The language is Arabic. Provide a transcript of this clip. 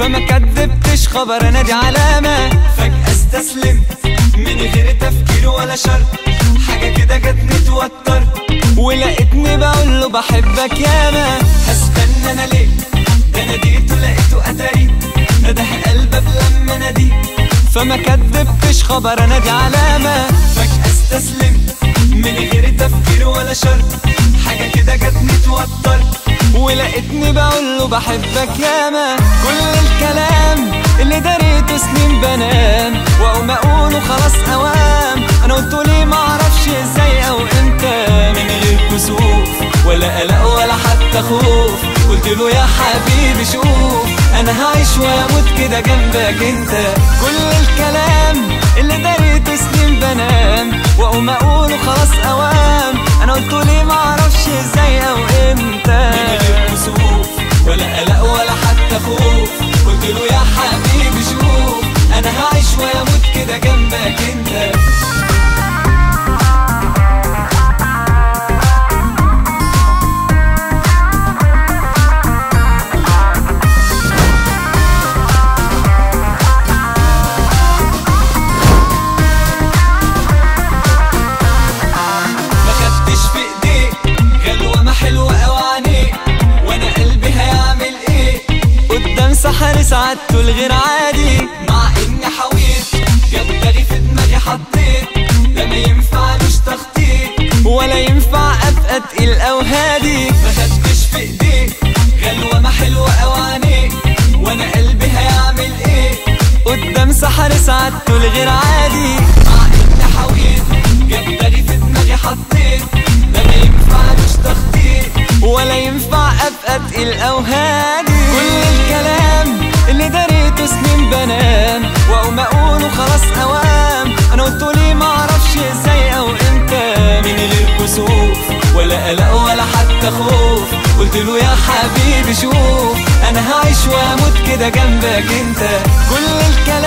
أنا دي علامة فجأة استسلمت من غير تفكير ولا شرط حاجة كده جت متوتر ولقيتني بقول له بحبك ياما هستنى أنا ليه؟ ده ناديته لقيته اتاري نده قلبك لما ناديه فما كدبتش خبر أنا دي علامة فجأة استسلمت من غير تفكير ولا شرط حاجة كده جت متوتر. ولقيتني بقول له بحبك ياما كل الكلام اللي دريته سنين بنام. وأقوم أقوله خلاص أوام. أنا قلت ليه معرفش إزاي أو إمتى. من غير كسوف ولا قلق ولا حتى خوف. قلت له يا حبيبي شوف أنا هعيش وأموت كده جنبك أنت. كل الكلام اللي دريته سنين بنام. وأقوم أقوله خلاص أوام. أنا قلت ليه معرفش قدام سحر سعادته الغير عادي. مع إني حاولت دماغي في دماغي حطيت. لا ما ينفعلوش تخطيط ولا ينفع ابقى تقيل أو هادي ما خدتش في إيديك غلوة ما حلوة قوي عينيك وأنا قلبي هيعمل إيه؟ قدام سحر سعادته الغير عادي. مع إني حاولت دماغي في دماغي حطيت. لا ما ينفعلوش تخطيط ولا ينفع ابقى تقيل أو هادي بنام وأقوم اقوله خلاص أوام. أنا قلت ليه معرفش إزاي أو إمتى. من غير كسوف ولا قلق ولا حتى خوف. قلت له يا حبيبي شوف. أنا هعيش وأموت كده جنبك أنت. كل الكلام